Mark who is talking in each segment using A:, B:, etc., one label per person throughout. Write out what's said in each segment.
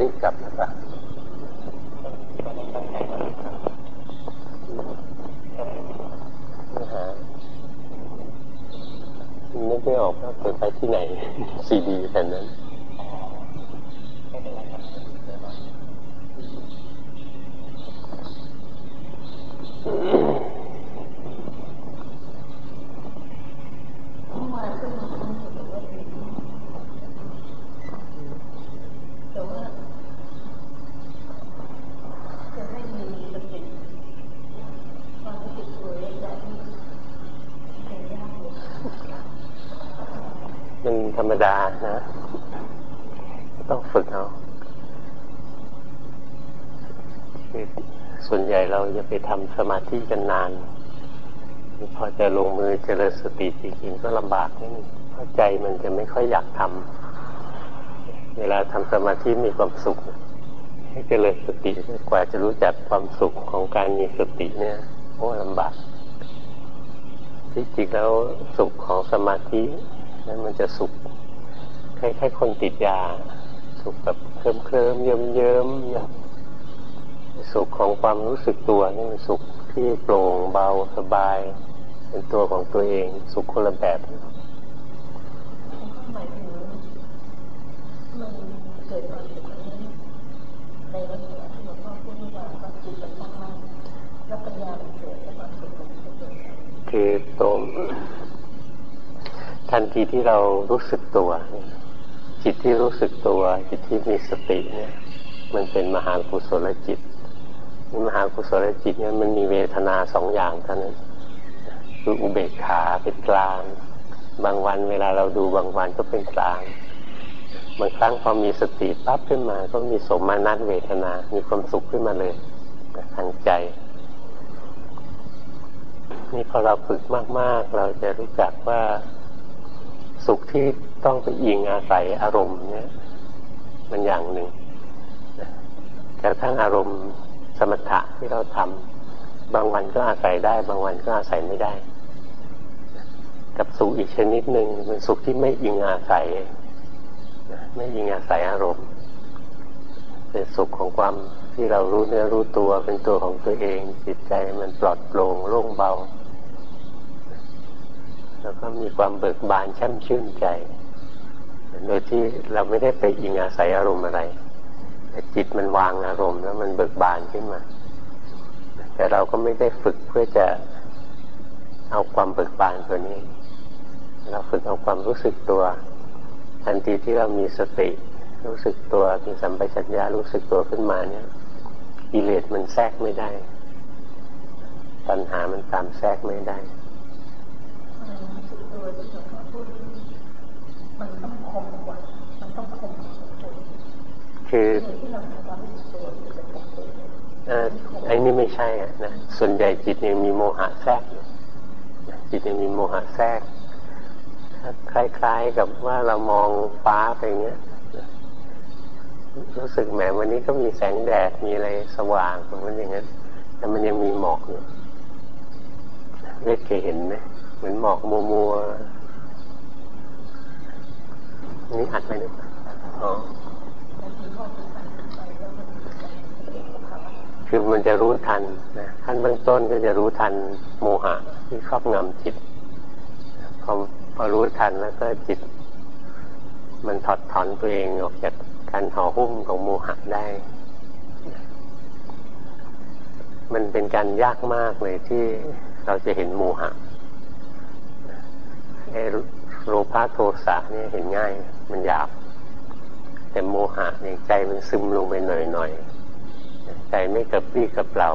A: รีบกลับนะปะนึกไม่ออกว่าเกิดไปที่ไหน ซีดีแผ่นนั้นธรรมดานะ ต้องฝึกเอาส่วนใหญ่เราจะไปทำ สมาธิกันนาน พอจะลงมือเจริญสติจริงๆก็ลำบากนิดนึงเพราะใจมันจะไม่ค่อยอยากทำเวลาทำสมาธิมีความสุข ให้เจริญสติกว่าจะรู้จักความสุขของการมีสติเนี่ยโอ้ลำบากที่จริงแล้วสุขของสมาธินั้นมันจะสุขคล้ายๆคนติดยา สุขแบบเคลิ้มเคลิ้มเยิ้มเยิ้ม สุขของความรู้สึกตัวนี่มันสุขที่โปร่งเบาสบาย เป็นตัวของตัวเอง สุขคนละแบบคือตรงทันทีที่เรารู้สึกตัว จิตที่รู้สึกตัว จิตที่มีสติเนี่ย มันเป็นมหากุศลจิต มหากุศลจิตเนี่ยมันมีเวทนาสองอย่างเท่านั้นคืออุเบกขาเป็นกลาง บางวันเวลาเราดูบางวันก็เป็นกลาง บางครั้งพอมีสติปั๊บขึ้นมา ก็มีสมานัตเวทนา มีความสุขขึ้นมาเลยทางใจ นี่พอเราฝึกมาก ๆ เราจะรู้จักว่าสุขที่ต้องไปอิงอาศัยอารมณ์เนี่ย มันอย่างหนึ่งกระทั่งอารมณ์ สมถะที่เราทำบางวันก็อาศัยได้ บางวันก็อาศัยไม่ได้ กับสุขอีกชนิดหนึ่งเป็นสุขที่ไม่อิงอาศัยไม่อิงอาศัยอารมณ์เป็นสุขของความที่เรารู้เนื้อรู้ตัวเป็นตัวของตัวเอง จิตใจมันปลอดโปร่งโล่งเบา แล้วก็มีความเบิกบานช่มชื่นใจ โดยที่เราไม่ได้ไปอิงอาศัยอารมณ์อะไร จิตมันวางอารมณ์แล้วมันเบิกบานขึ้นมา แต่เราก็ไม่ได้ฝึกเพื่อจะเอาความเบิกบานตัวนี้ เราฝึกเอาความรู้สึกตัว ทันทีที่เรามีสติ รู้สึกตัวมีสัมปชัญญะรู้สึกตัวขึ้นมาเนี่ยกิเลสมันแทรกไม่ได้ ปัญหามันตามแทรกไม่ได้มันต้องคมกว่ามันต้องคม คือไอ้นี่ไม่ใช่อะนะส่วนใหญ่จิตยังมีโมหะแทรกอยู่จิตยังมีโมหะแทรกคล้ายๆกับว่าเรามองฟ้าไปเงี้ยรู้สึกแหมวันนี้ก็มีแสงแดดมีอะไรสว่างมันอย่างนั้นแต่มันยังมีหมอกอยู่เวทเคยเห็นไหมเหมือนหมอกมัวมัวนี่อัดไปนึกอ๋อ คือมันจะรู้ทันนะขั้นเบื้องต้นก็จะรู้ทันโมหะที่ครอบงำจิตพอพอรู้ทันแล้วก็จิต มันถอดถอนตัวเองออกจากการห่อหุ้มของโมหะได้ มันเป็นการยากมากเลยที่เราจะเห็นโมหะไอ้โลภะโทสะนี่เห็นง่าย มันหยาบ แต่โมหะเนี่ยใจมันซึมลงไปหน่อยๆใจไม่กระปี้กระเปร่า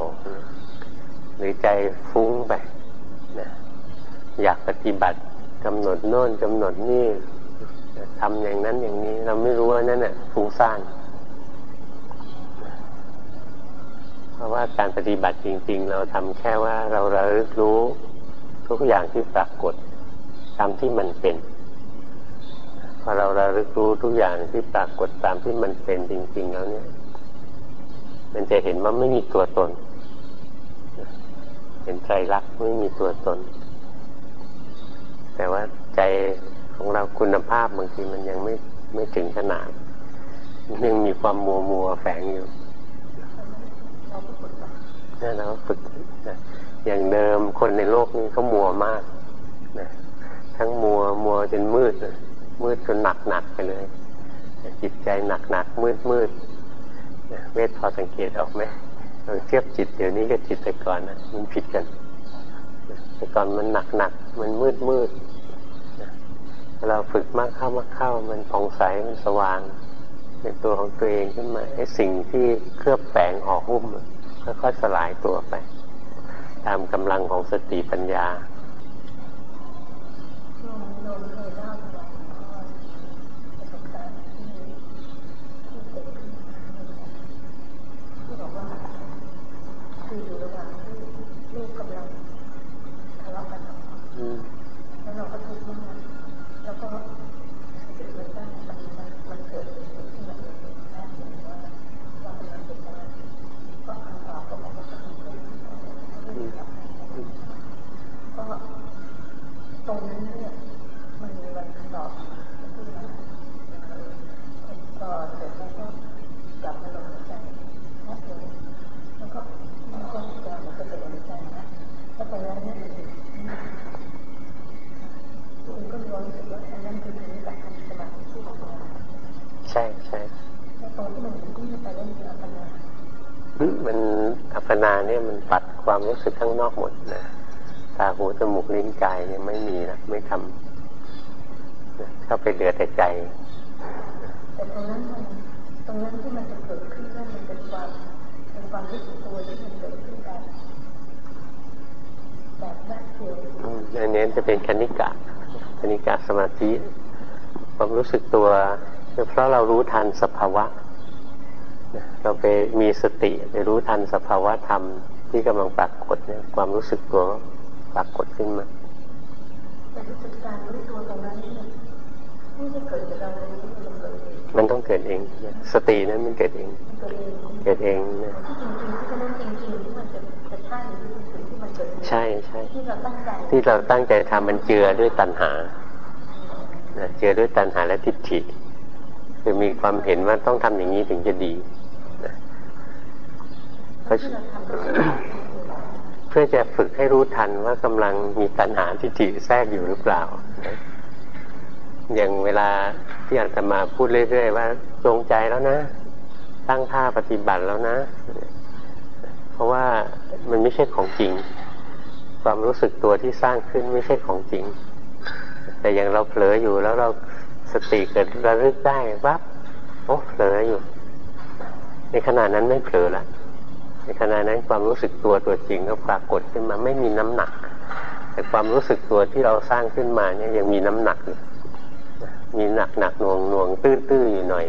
A: หรือใจฟุ้งไปนะอยากปฏิบัติกำหนดโน่นกำหนดนี่ทำอย่างนั้นอย่างนี้ เราไม่รู้ว่านั่นน่ะฟุ้งซ่านเพราะว่าการปฏิบัติจริง ๆ เราทำแค่ว่าเราระลึกรู้ทุกอย่างที่ปรากฏตามที่มันเป็น พอเราระลึกรู้ทุกอย่างที่ปรากฏตามที่มันเป็นจริง ๆ แล้วเนี่ย มันจะเห็นว่าไม่มีตัวตน เห็นใจรักไม่มีตัวตน แต่ว่าใจของเราคุณภาพบางทีมันยังไม่ไม่ถึงขนาดยังมีความมัวมัวแฝงอยู่นั่นเราฝึกนะอย่างเดิมคนในโลกนี้เขามัวมากนะทั้งมัวมัวจนมืดนะ มืดจนหนักหนักไปเลย จิตใจหนักหนักมืดมืดเวทพอสังเกตออกไหมเราเทียบจิตเดี๋ยวนี้กับจิตแต่ก่อนนะมันผิดกัน แต่ก่อนมันหนักหนักมันมืดมืดเราฝึกมากเข้ามากเข้ามันผ่องใสมันสว่างเป็นตัวของตัวเองขึ้นมาไอ้สิ่งที่เคลือบแฝงห่อหุ้มค่อยๆสลายตัวไป ตามกำลังของสติปัญญา ความรู้สึกข้างนอกหมดนะตาหูจมูกลิ้นกายเนี่ยไม่มีนะไม่ทำเข้าไปเหลือแต่ใจ
B: แต่ตรงนั้นมันตรงนั้นที่มันจะเกิดขึ้นนั่นมันเป็นความเป็นความรู้สึกตัวที่มันเกิดขึ้นแบบแบบแรกเดียว
A: อันนี้จะเป็นคณิกะคณิกะสมาธิความรู้สึกตัวเพราะเรารู้ทันสภาวะเราไปมีสติไปรู้ทันสภาวะธรรม ที่กำลังปรากฏเนี่ยความรู้สึกตัวปรากฏขึ้นมามันต้องเกิดเอง สตินั้นมันเกิดเอง เกิดเองนะใช่ใช่ที่เราตั้งใจทำมันเจือด้วยตัณหาเจือด้วยตัณหาและทิฏฐิคือมีความเห็นว่าต้องทำอย่างนี้ถึงจะดี เพื่อจะฝึกให้รู้ทันว่ากำลังมีตัณหาทิฏฐิแทรกอยู่หรือเปล่า อย่างเวลาที่อาตมาพูดเรื่อยๆว่าตรงใจแล้วนะ ตั้งท่าปฏิบัติแล้วนะ เพราะว่ามันไม่ใช่ของจริง ความรู้สึกตัวที่สร้างขึ้นไม่ใช่ของจริง แต่อย่างเราเผลออยู่แล้วเราสติเกิดระลึกได้วับโอ้เผลออยู่ ในขณะนั้นไม่เผลอแล้ว ในขณะนั้นความรู้สึกตัวตัวจริงก็ปรากฏขึ้นมาไม่มีน้ำหนัก แต่ความรู้สึกตัวที่เราสร้างขึ้นมาเนี่ยยังมีน้ำหนักอยู่มีหนักหนักหน่วงหน่วงตื้อตื้ออยู่หน่อย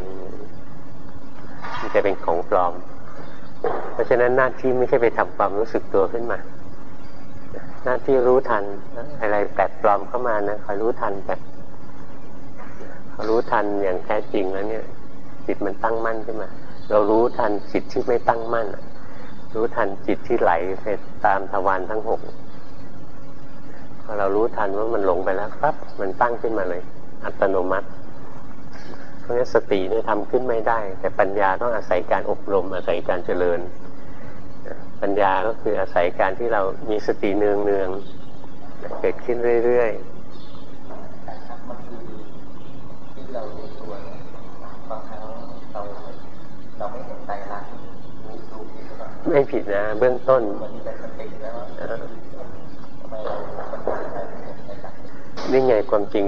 A: มันจะเป็นของปลอม เพราะฉะนั้นหน้าที่ไม่ใช่ไปทำความรู้สึกตัวขึ้นมา หน้าที่รู้ทันอะไรแปลกปลอมเข้ามานะคอยรู้ทันแบบรู้ทันอย่างแท้จริงแล้วเนี่ยจิตมันตั้งมั่นขึ้นมา เรารู้ทันจิตที่ไม่ตั้งมั่น รู้ทันจิตที่ไหลไปตามทวารทั้งหกพอเรารู้ทันว่ามันหลงไปแล้วปั๊บมันตั้งขึ้นมาเลย อัตโนมัติ เพราะงั้นสติเนี่ยทำขึ้นไม่ได้ แต่ปัญญาต้องอาศัยการอบรม อาศัยการเจริญ ปัญญาก็คืออาศัยการที่เรามีสติเนืองเนืองเกิดขึ้นเรื่อยๆ ไม่ผิดนะ เบื้องต้นนี่ไงความจริง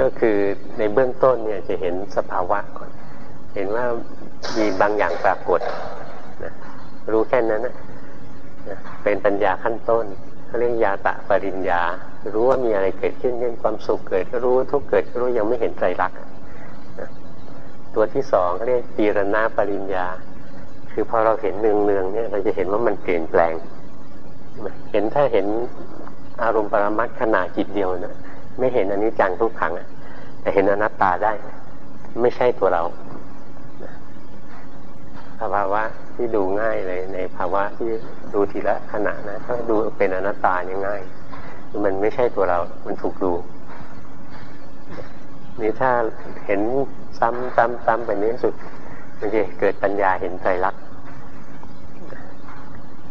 A: ก็คือในเบื้องต้นเนี่ยจะเห็นสภาวะก่อน เห็นว่ามีบางอย่างปรากฏนะรู้แค่นั้นนะเป็นปัญญาขั้นต้นเขาเรียกยาตะปริญญา รู้ว่ามีอะไรเกิดขึ้นเช่นความสุขเกิดก็รู้ทุกเกิดก็รู้ยังไม่เห็นใจรักตัวที่สองเขาเรียกปีรณาปริญญา คือพอเราเห็นเนืองเนืองเนี่ย เราจะเห็นว่ามันเปลี่ยนแปลง เห็นถ้าเห็นอารมณ์ปรมัตขนาดจิตเดียวนะไม่เห็นอันนี้จังทุกขังแต่เห็นอนัตตาได้ ไม่ใช่ตัวเราภาวะที่ดูง่ายเลย ในภาวะที่ดูทีละขณะนะถ้าดูเป็นอนัตตายังง่าย มันไม่ใช่ตัวเรา มันถูกดูนี่ถ้าเห็นซ้ำซ้ำซ้ำไปนี้สุด มันจะเกิดปัญญาเห็นใจรัก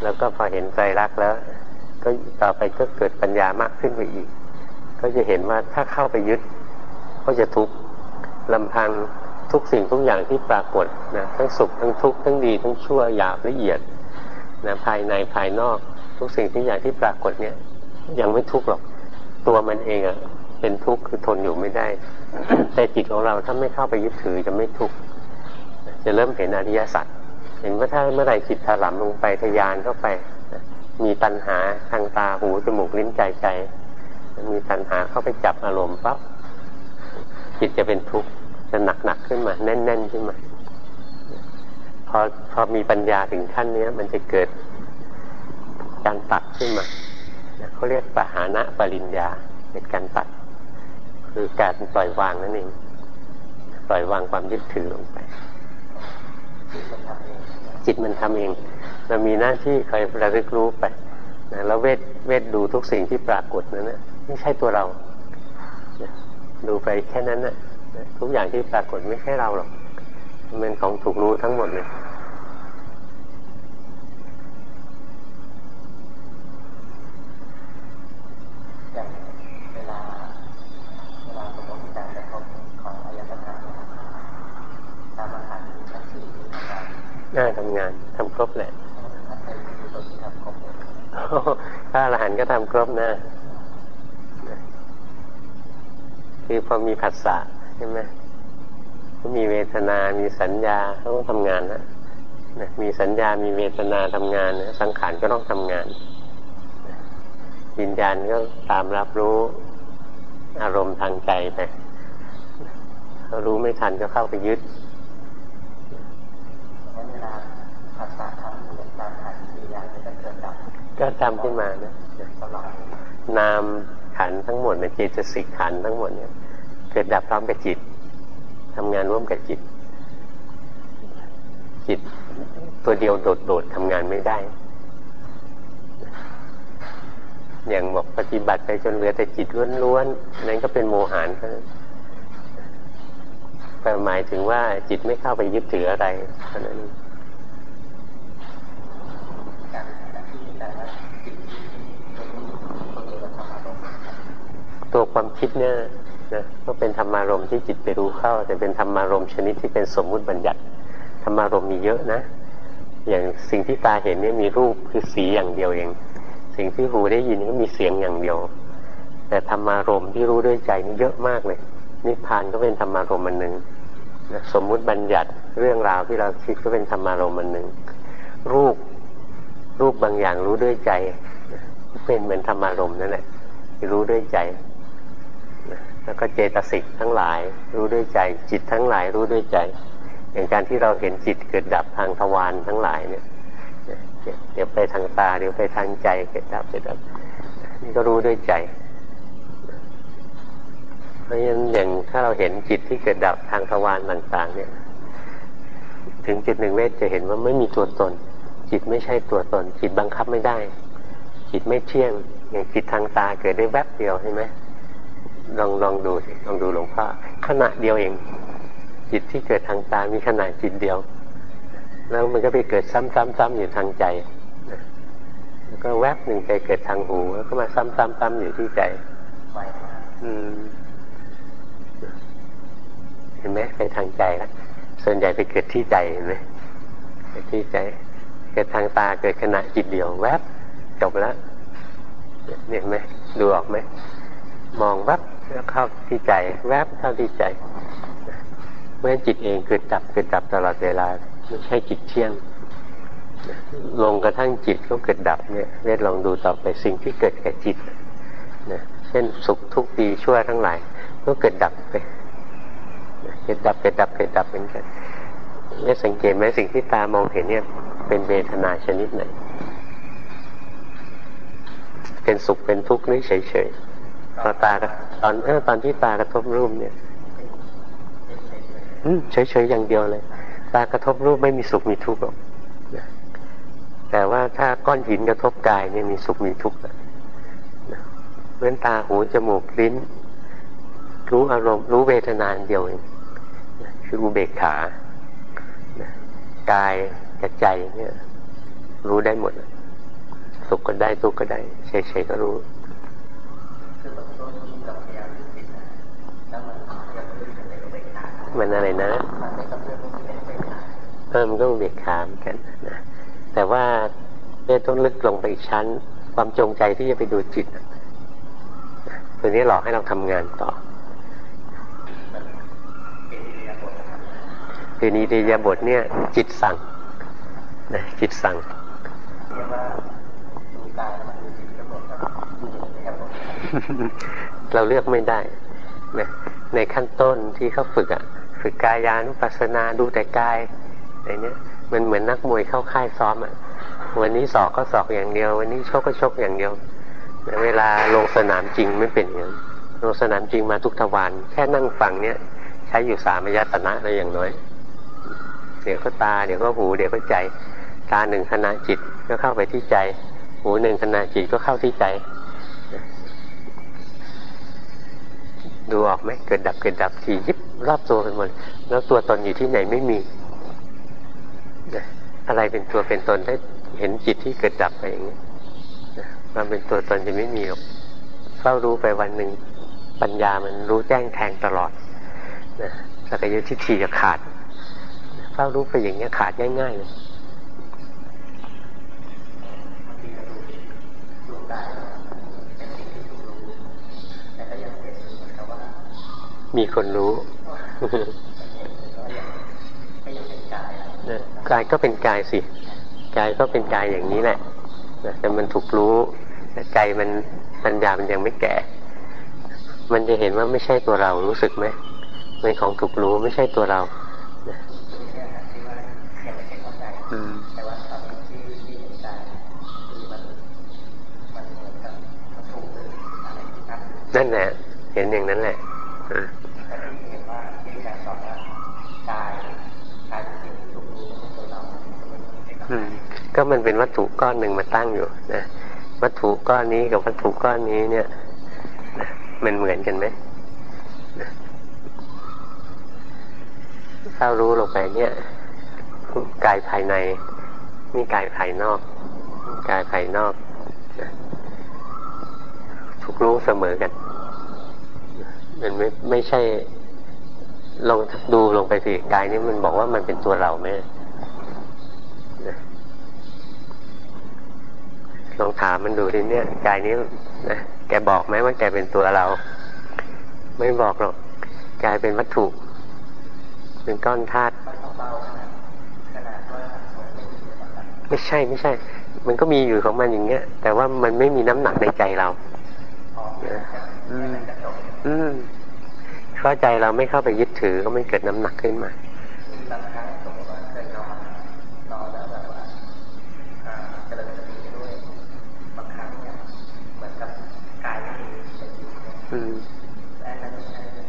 A: แล้วก็พอเห็นใจรักแล้ว ก็ต่อไปก็เกิดปัญญามากขึ้นไปอีก ก็จะเห็นว่าถ้าเข้าไปยึด ก็จะทุกข์ลำพังทุกสิ่งทุกอย่างที่ปรากฏนะทั้งสุขทั้งทุกข์ทั้งดีทั้งชั่วหยาบละเอียดนะภายในภายนอก ทุกสิ่งทุกอย่างที่ปรากฏเนี่ย ยังไม่ทุกข์หรอก ตัวมันเองอะ่ะเป็นทุกข์คือทนอยู่ไม่ได้ แต่จิตของเราถ้าไม่เข้าไปยึดถือจะไม่ทุกข์ จะเริ่มเห็นอริยสัจเห็นว่าถ้าเมื่อไรจิตถลำลงไปทยานเข้าไป มีตัณหาทางตาหูจมูกลิ้นใจใจ มีตัณหาเข้าไปจับอารมณ์ปั๊บจิตจะเป็นทุกข์จะหนักหนักขึ้นมา แน่น ๆ ขึ้นมา พอพอมีปัญญาถึงขั้นนี้มันจะเกิดการตัดขึ้นมาเขาเรียกปหานะปริญญาเป็นการตัด คือการปล่อยวางนั่นเองปล่อยวางความยึดถือลงไป จิตมันทำเอง เรามีหน้าที่คอยระลึกรู้ไปนะแล้วเวทเวทดูทุกสิ่งที่ปรากฏนั้นนะไม่ใช่ตัวเรานะดูไปแค่นั้นนะทุกอย่างที่ปรากฏไม่ใช่เราหรอก มันเป็นของถูกรู้ทั้งหมดเลย น่าทำงานทำครบแหละถ้าอรหันก็ทำครบนะ คือพอมีผัสสะใช่ไหมก็มีเวทนา มีสัญญาต้องทำงานนะมีสัญญา มีเวทนาทำงานนะสังขารก็ต้องทำงานวิญญาณก็ตามรับรู้อารมณ์ทางใจไปเขารู้ไม่ทันก็เข้าไปยึด ก็ทำขึ้นมานะนามขันทั้งหมดเนี่ยเจตสิกขันทั้งหมดเนี่ยเกิดดับพร้อมกับจิตทำงานร่วมกับจิต จิตตัวเดียวโดดๆทำงานไม่ได้ อย่างบอกปฏิบัติไปจนเหลือแต่จิตล้วนๆนั่นก็เป็นโมหานแต่หมายถึงว่าจิตไม่เข้าไปยึดถืออะไรเท่านั้น ตัวความคิดเนี่ยนะก็เป็นธรรมารมที่จิตไปรู้เข้า แต่เป็นธรรมารมชนิดที่เป็นสมมุติบัญญัติธรรมารมมีเยอะนะ อย่างสิ่งที่ตาเห็นเนี่ยมีรูปคือสีอย่างเดียวเอง สิ่งที่หูได้ยินก็มีเสียงอย่างเดียว แต่ธรรมารมที่รู้ด้วยใจนี่เยอะมากเลยนิพพานก็เป็นธรรมารมอันหนึ่งสมมุติบัญญัติเรื่องราวที่เราคิดก็เป็นธรรมารมอันหนึ่งรูปรูปบางอย่างรู้ด้วยใจ เป็นเหมือนธรรมารมนั่นแหละรู้ด้วยใจ แล้วก็เจตสิกทั้งหลายรู้ด้วยใจ จิตทั้งหลายรู้ด้วยใจ อย่างการที่เราเห็นจิตเกิดดับทางทวารทั้งหลายเนี่ยเดี๋ยวไปทางตาเดี๋ยวไปทางใจเกิดดับเกิดดับนี่ก็รู้ด้วยใจ เพราะฉะนั้นอย่างถ้าเราเห็นจิตที่เกิดดับทางทวารต่างๆ เนี่ย ถึงจุดหนึ่งเวทจะเห็นว่าไม่มีตัวตน จิตไม่ใช่ตัวตน จิตบังคับไม่ได้ จิตไม่เที่ยงอย่างจิตทางตาเกิดได้แวบเดียวใช่ไหม ลองลองดูสิลองดูหลวงพ่อขณะเดียวเอง จิตที่เกิดทางตา มีขนาดจิตเดียว แล้วมันก็ไปเกิดซ้ำๆๆอยู่ทางใจแล้วก็แวบหนึ่งไปเกิดทางหู แล้วก็มาซ้ำๆๆอยู่ที่ใจอืมเห็นไหมไปทางใจแล้วส่วนใหญ่ไปเกิดที่ใจเห็นไหมเกิดที่ใจ เกิดทางตาเกิดขณะจิตเดียว แวบจบแล้วเห็นไหมดูออกไหมมองวับ แล้วเข้าที่ใจ แวบเข้าที่ใจเมื่อจิตเองเกิดดับเกิดดับตลอดเวลาไม่ใช่จิตเที่ยง ลงกระทั่งจิตก็เกิดดับเนี่ยเรียลองดูต่อไปสิ่งที่เกิดแก่จิตนะเช่นสุขทุกข์ดีชั่วทั้งหลายก็เกิดดับไปเกิดดับเกิดดับเกิดดับเหมือนกันไม่สังเกตไหมสิ่งที่ตามองเห็นเนี่ย เป็นเวทนาชนิดไหน เป็นสุขเป็นทุกข์นี่เฉยๆ พอตาตอนเออตอนที่ตากระทบรูปเนี่ยเฉยๆอย่างเดียวเลย ตากระทบรูปไม่มีสุขมีทุกข์หรอกแต่ว่าถ้าก้อนหินกระทบกายเนี่ยมีสุขมีทุกข์เว้นตาหูจมูกลิ้น รู้อารมณ์รู้เวทนานเดียวเองคืออุเบกขากายกับใจเนี่ย รู้ได้หมด สุขก็ได้ทุกข์ก็ได้เฉยๆก็รู้ มันอะไรนะเออมันก็เบียดขามกันนะแต่ว่าเนี่ยต้องลึกลงไปอีกชั้น ความจงใจที่จะไปดูจิตตัวนี้หลอกให้เราทำงานต่อคือนิริยาบทเนี่ย จิตสั่งนะจิตสั่งเราเลือกไม่ได้นะในขั้นต้นที่เขาฝึกอะ่ะ ฝึกกายานุปัสสนาดูแต่กายอะไรเนี้ยมันเหมือนนักมวยเข้าค่ายซ้อมอะ่ะวันนี้สอกก็สอกอย่างเดียว วันนี้ชกก็ชกอย่างเดียว เวลาลงสนามจริงไม่เป็นอย่างนั้นลงสนามจริงมาทุกทวารแค่นั่งฟังเนี้ยใช้อยู่สามยตนะอะไรอย่างน้อย เดี๋ยวก็ตาเดี๋ยวก็หู เดี๋ยวก็ใจ ตาหนึ่งขณะจิตก็เข้าไปที่ใจ หูหนึ่งขณะจิตก็เข้าที่ใจ ดูออกไหมเกิดดับเกิดดับทียิบรอบตัวไปหมดแล้วตัวตนอยู่ที่ไหนไม่มีอะไรเป็นตัวเป็นตนได้เห็นจิตที่เกิดดับไปอย่างนี้มันเป็นตัวตนจะไม่มีหรอกเฝ้ารู้ไปวันหนึ่งปัญญามันรู้แจ้งแทงตลอดนะสักยุทิฏฐิจะขาดเฝ้ารู้ไปอย่างนี้ขาดง่ายๆเลย มีคนรู้กายก็เป็นกายสิกายก็เป็นกายอย่างนี้แหละแต่มันถูกรู้แต่ใจมันปัญญามันยังไม่แก่ มันจะเห็นว่าไม่ใช่ตัวเรารู้สึกไหมเป็นของถูกรู้ไม่ใช่ตัวเรานั่นแหละ เห็นอย่างนั้นแหละ ก็มันเป็นวัตถุก้อนหนึ่งมาตั้งอยู่นะวัตถุก้อนนี้กับวัตถุก้อนนี้เนี่ยมันเหมือนกันไหมถ้ารู้ลงไปเนี่ยกายภายในนี่กายภายนอก กายภายนอกทุกรู้เสมอกัน มันไม่ไม่ใช่ลองดูลงไปสิกายนี้มันบอกว่ามันเป็นตัวเราไหม ลองถามมันดูทีเนี้ยกายนี้นะแกบอกไหมว่าแกเป็นตัวเรา ไม่บอกหรอกกายเป็นวัตถุ เป็นก้อนธาตุไม่ใช่ไม่ใช่ มันก็มีอยู่ของมันอย่างเงี้ย แต่ว่ามันไม่มีน้ำหนักในใจเราอืมอืมเข้าใจเราไม่เข้าไปยึดถือก็ไม่เกิดน้ำหนักขึ้นมา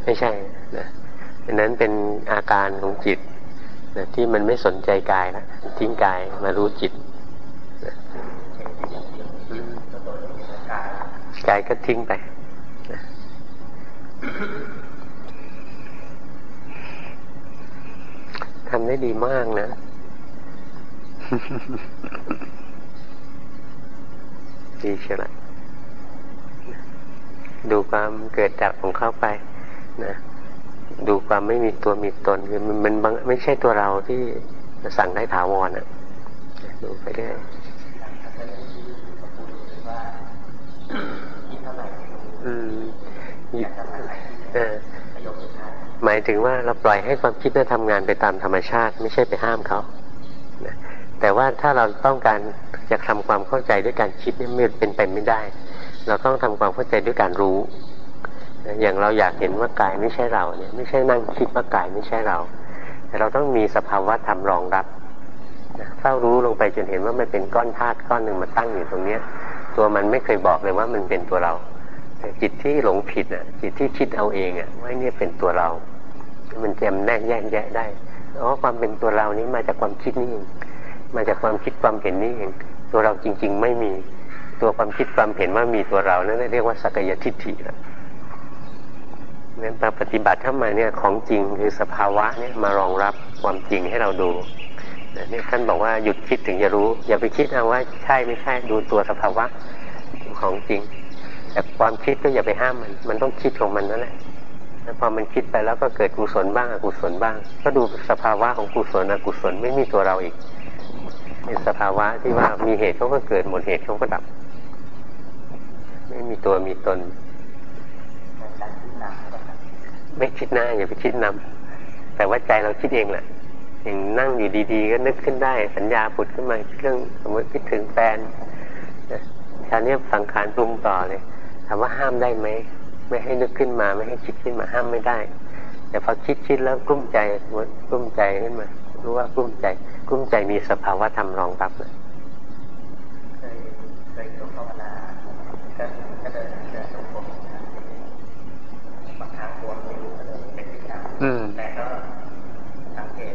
A: ไม่ใช่นะอันนั้นเป็นอาการของจิตนะที่มันไม่สนใจกายแล้วทิ้งกายมารู้จิตนะกายก็ทิ้งไปนะทำได้ดีมากนะ ดีใช่ไหม ดูความเกิดดับของเขาไปนะดูความไม่มีตัวมีตนคือมันมันไม่ใช่ตัวเราที่สั่งได้ถาวรอะดูไปเรื่อยอืมหมายถึงว่าเราปล่อยให้ความคิดนั้นทำงานไปตามธรรมชาติ ไม่ใช่ไปห้ามเขาแต่ว่าถ้าเราต้องการจะทำความเข้าใจด้วยการคิดนี่ไม่เป็นไปไม่ได้ เราต้องทำความเข้าใจด้วยการรู้ อย่างเราอยากเห็นว่ากายไม่ใช่เราเนี่ย ไม่ใช่นั่งคิดว่ากายไม่ใช่เรา แต่เราต้องมีสภาวะธรรมรองรับเฝ้ารู้ลงไปจนเห็นว่ามันเป็นก้อนธาตุก้อนหนึ่งมาตั้งอยู่ตรงเนี้ย ตัวมันไม่เคยบอกเลยว่ามันเป็นตัวเราแต่จิตที่หลงผิดอะ จิตที่คิดเอาเองอะว่าเนี่ยเป็นตัวเรา มันแจมแนกแยกแยะได้เพราะความเป็นตัวเรานี้มาจากความคิดนี่เองมาจากความคิดความเห็นนี่เองตัวเราจริง ๆ ไม่มี ตัวความคิดความเห็นว่ามีตัวเรานั่นเรียกว่าสักยทิฏฐิแล้วนั้นปฏิบัติเข้ามาเนี่ยของจริงคือสภาวะเนี่ยมารองรับความจริงให้เราดูนี่ท่านบอกว่าหยุดคิดถึงจะรู้ อย่าไปคิดเอาว่าใช่ไม่ใช่ดูตัวสภาวะของจริง แต่ความคิดก็อย่าไปห้ามมัน มันต้องคิดของมันนั่นแหละพอมันคิดไปแล้วก็เกิดกุศลบ้างอกุศลบ้าง ก็ดูสภาวะของกุศลอกุศลไม่มีตัวเราอีกเป็นสภาวะที่ว่ามีเหตุเขาก็เกิดหมดเหตุเขาก็ดับ ไม่มีตัวมีตน ไม่คิดหน้าอย่าไปคิดนำแต่ว่าใจเราคิดเองแหละอย่างนั่งอยู่ดีๆ ก็นึกขึ้นได้ สัญญาผุดขึ้นมาเรื่องสมมติคิดถึงแฟนชาเนี้สังขารปรุงต่อเลยถามว่าห้ามได้ไหมไม่ให้นึกขึ้นมาไม่ให้คิดขึ้นมาห้ามไม่ได้ แต่พอคิดคิดแล้วกลุ้มใจกลุ้มใจขึ้นมา รู้ว่ากลุ้มใจกลุ้มใจมีสภาวะธรรมรองรับเลยเคยเคยภาวนาก็ก็เดินเดินงมบางครั้งวไม่รู้ก็เลยเป็น แต่ก็สังเกต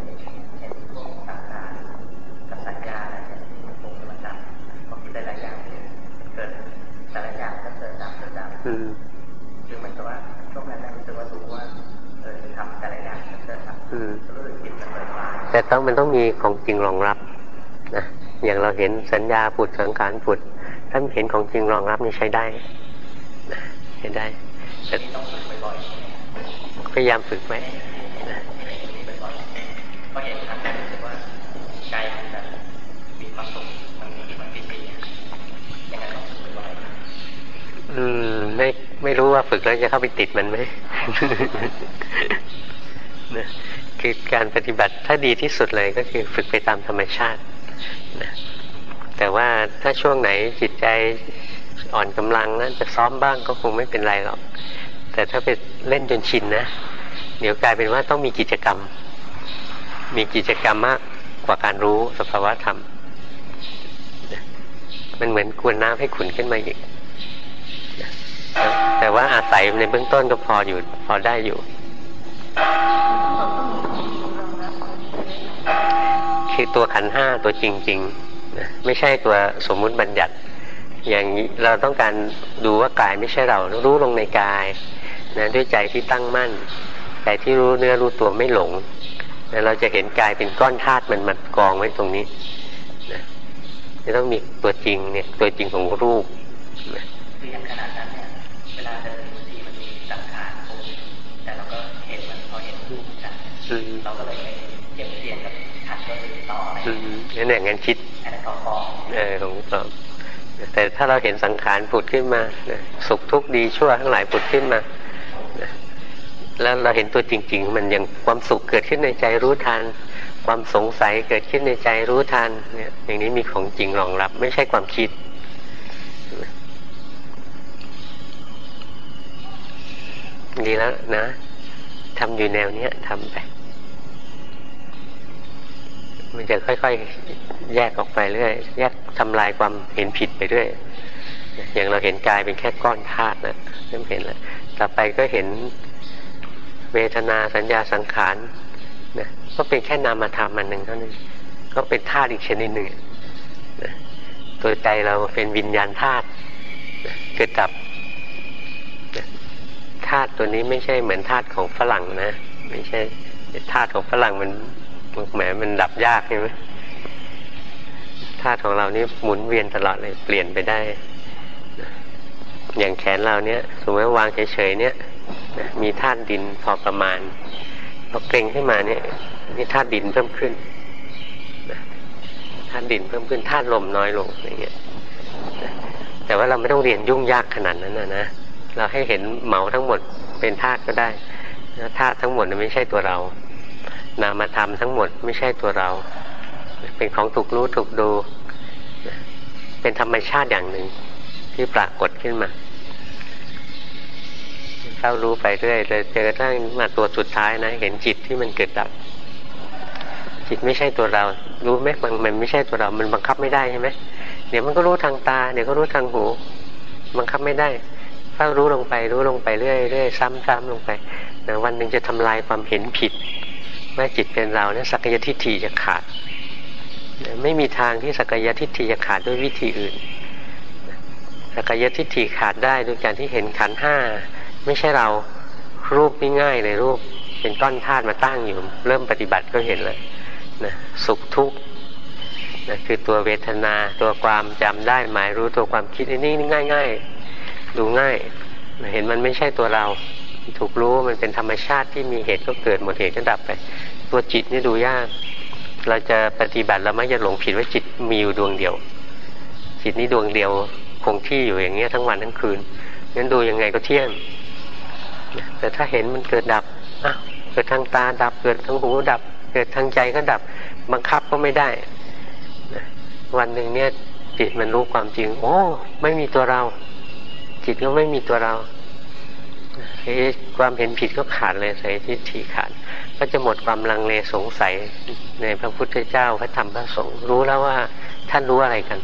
A: เห็นพวกต่างๆกับสัญญาอะไรมันคงจะมาจับพอคิดหลายอย่างเกิดแต่ละอย่างก็เกิดดับเกิดดับคือเหมือนกับว่าช่วงนั้นรู้สึกว่ารู้ว่าเออทำแต่ละอย่างก็เกิดดับรู้สึกจิตมันเลยแต่ต้องมันต้องมีของจริงรองรับนะอย่างเราเห็นสัญญาผุดสังขารผุดถ้าเห็นของจริงรองรับนี่ใช้ได้นะใช้ได้แต่พยายามฝึกไว้ก็เห็นครั้งแรกรู้สึกว่าใจมันแบบมีความสุขมันมีมันปิติยังไงต้องฝึกบ่อยอืมไม่ไม่รู้ว่าฝึกแล้วจะเข้าไปติดมันไหมนะคือการปฏิบัติถ้าดีที่สุดเลยก็คือฝึกไปตามธรรมชาตินะแต่ว่าถ้าช่วงไหนจิตใจอ่อนกำลังนะจะซ้อมบ้างก็คงไม่เป็นไรหรอก แต่ถ้าไปเล่นจนชินนะ เดี๋ยวกลายเป็นว่าต้องมีกิจกรรม มีกิจกรรมมากกว่าการรู้สภาวะธรรม มันเหมือนกวนน้ำให้ขุนขึ้นมาอีก แต่ว่าอาศัยในเบื้องต้นก็พออยู่ พอได้อยู่ คือตัวขันห้าตัวจริงๆ ไม่ใช่ตัวสมมุติบัญญัติอย่างนี้เราต้องการดูว่ากายไม่ใช่เรา รู้ลงในกาย นะด้วยใจที่ตั้งมั่นใจที่รู้เนื้อรู้ตัวไม่หลงแต่เราจะเห็นกายเป็นก้อนธาตุมันมัดกองไว้ตรงนี้นะจะต้องมีตัวจริงเนี่ย ตัวจริงของรูปนะคืออย่างขนาดนั้นเนี่ยเวลาเดินบางทีมันมีสังขารแต่เราก็เห็นมันพอเห็นรูปกันเราก็เลยเก็บเสียงกับถัดก็ต่ออะไรนั่นอย่างนั้นคิดเออของต่อแต่ถ้าเราเห็นสังขารผุดขึ้นมา สุขทุกข์ดีชั่วทั้งหลายผุดขึ้นมา แล้วเราเห็นตัวจริง ๆ มันยังความสุขเกิดขึ้นในใจรู้ทัน ความสงสัยเกิดขึ้นในใจรู้ทันเนี่ยอย่างนี้มีของจริงรองรับ ไม่ใช่ความคิด ดีแล้วนะทำอยู่แนวเนี้ยทำไป มันจะค่อยๆ แยกออกไปเรื่อยแยกทำลายความเห็นผิดไปเรื่อยอย่างเราเห็นกายเป็นแค่ก้อนธาตุนะเริ่มเห็นแล้วต่อไปก็เห็น เวทนาสัญญาสังขารนะก็เป็นแค่นามธรรมอันหนึ่งเท่านั้นก็เป็นธาตุอีกชนิดหนึ่งนะตัวใจเราเป็นวิญญาณธาตุเกิดกับธาตุตัวนี้ไม่ใช่เหมือนธาตุของฝรั่งนะ ไม่ใช่ธาตุของฝรั่งมันแหมมันดับยากใช่ไหมธาตุของเรานี่หมุนเวียนตลอดเลยเปลี่ยนไปได้ อย่างแขนเราเนี้ยสมมติวางเฉยๆเนี้ย มีธาตุดินพอประมาณพอเกรงขึ้นมาเนี่ยนี่ธาตุดินเพิ่มขึ้นธาตุดินเพิ่มขึ้นธาตุลมน้อยลงอย่างเงี้ยแต่ว่าเราไม่ต้องเรียนยุ่งยากขนาดนั้นนะนะเราให้เห็นเหมาทั้งหมดเป็นธาตุก็ได้ธาตุทั้งหมดไม่ใช่ตัวเรา นามธรรมทั้งหมดไม่ใช่ตัวเรา เป็นของถูกรู้ถูกดู เป็นธรรมชาติอย่างหนึ่งที่ปรากฏขึ้นมา เข้ารู้ไปเรื่อยเลยเจอทั้งมาตัวสุดท้ายนะ เห็นจิตที่มันเกิดดับ จิตไม่ใช่ตัวเรา รู้ไหมมันมันไม่ใช่ตัวเรา มันบังคับไม่ได้ใช่ไหมเดี๋ยวมันก็รู้ทางตา เดี๋ยวก็รู้ทางหู บังคับไม่ได้เข้ารู้ลงไป รู้ลงไปเรื่อยเรื่อยซ้ำซ้ำลงไปนะวันหนึ่งจะทำลายความเห็นผิดว่าจิตเป็นเราเนี่ยสักยทิฏฐิจะขาด ไม่มีทางที่สักยทิฏฐิจะขาดด้วยวิธีอื่นสักยทิฏฐิขาดได้ด้วยการที่เห็นขันห้า ไม่ใช่เรารูปง่ายเลยรูปเป็นก้อนธาตุมาตั้งอยู่ เริ่มปฏิบัติก็เห็นเลยนะสุขทุกข์นะคือตัวเวทนาตัวความจำได้หมายรู้ตัวความคิดนี่ง่ายง่ายดูง่ายเห็นมันไม่ใช่ตัวเรา ถูกรู้มันเป็นธรรมชาติที่มีเหตุก็เกิดหมดเหตุก็ดับไป ตัวจิตนี่ดูยาก เราจะปฏิบัติเราไม่จะหลงผิดว่าจิตมีอยู่ดวงเดียว จิตนี้ดวงเดียวคงที่อยู่อย่างเงี้ยทั้งวันทั้งคืนงั้นดูยังไงก็เที่ยง แต่ถ้าเห็นมันเกิดดับอะเกิดทางตาดับ เกิดทางหูดับ เกิดทางใจก็ดับ บังคับก็ไม่ได้ วันหนึ่งเนี่ยจิตมันรู้ความจริง โอ้ ไม่มีตัวเรา จิตก็ไม่มีตัวเราความเห็นผิดก็ขาดเลยใส่ทิฏฐิขาด ก็จะหมดความลังเลสงสัยในพระพุทธเจ้าพระธรรมพระสงฆ์รู้แล้วว่าท่านรู้อะไรกัน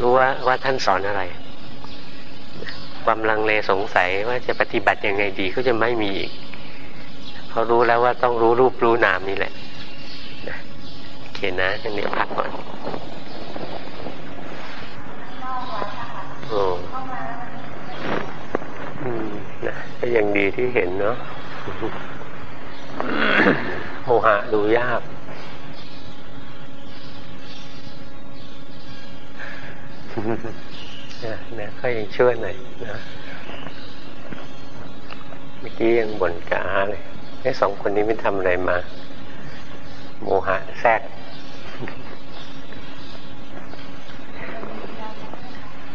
A: รู้ว่าว่าท่านสอนอะไร ความลังเลสงสัยว่าจะปฏิบัติยังไงดีก็จะไม่มีอีกเขารู้แล้วว่าต้องรู้รูปรู้นามนี่แหละโอเคนะยังนี้พักก่อนโอ้อืมนะก็ยังดีที่เห็นเนาะโมหะดูยาก นะนะก็ยังช่วยหน่อยนะเมื่อกี้ยังบ่นกาเลยไอ้สองคนนี้ไม่ทำอะไรมา โมหะแทรก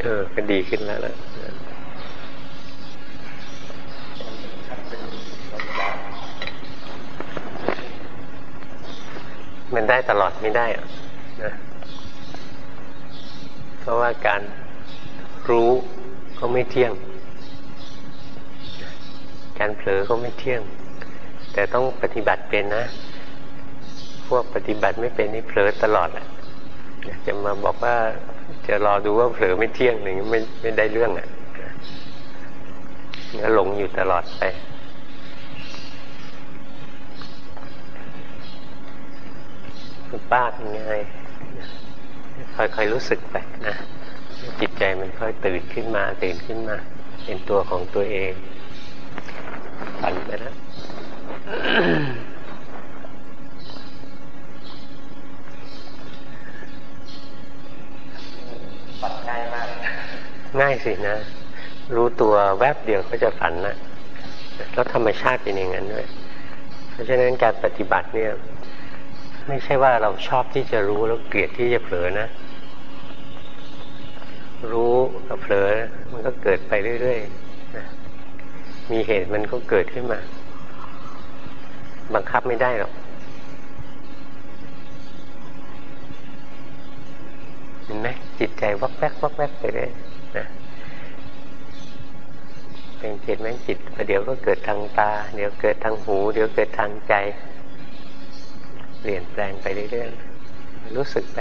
A: เออก็ดีขึ้นแล้วล่ะมันได้ตลอดไม่ได้อะนะเพราะว่าการ รู้ก็ไม่เที่ยง การเผลอก็ไม่เที่ยง แต่ต้องปฏิบัติเป็นนะ พวกปฏิบัติไม่เป็นนี่เผลอตลอดแหละจะมาบอกว่าจะรอดูว่าเผลอไม่เที่ยงหนึ่งไม่ไม่ได้เรื่องอะก็หลงอยู่ตลอดไป คุณป้าเป็นไงค่อยๆรู้สึกไปนะ จิตใจมันค่อยตื่นขึ้นมา ตื่นขึ้นมา เป็นตัวของตัวเองฝันไปแล้วฝันง่ายมาก ง่ายสินะ รู้ตัวแวบเดียวก็จะฝันนะแล้วธรรมชาติเป็นอย่างนั้นด้วย เพราะฉะนั้นการปฏิบัติเนี่ย ไม่ใช่ว่าเราชอบที่จะรู้แล้วเกลียดที่จะเผลอนะ รู้กับเผลอ มันก็เกิดไปเรื่อยๆมีเหตุมันก็เกิดขึ้นมา บังคับไม่ได้หรอกเห็นไหมจิตใจวักแวกวักแวกไปเลยนะเป็นจิตไหมจิตเดี๋ยวก็เกิดทางตา เดี๋ยวเกิดทางหู เดี๋ยวเกิดทางใจ เปลี่ยนแปลงไปเรื่อยๆรู้สึกไป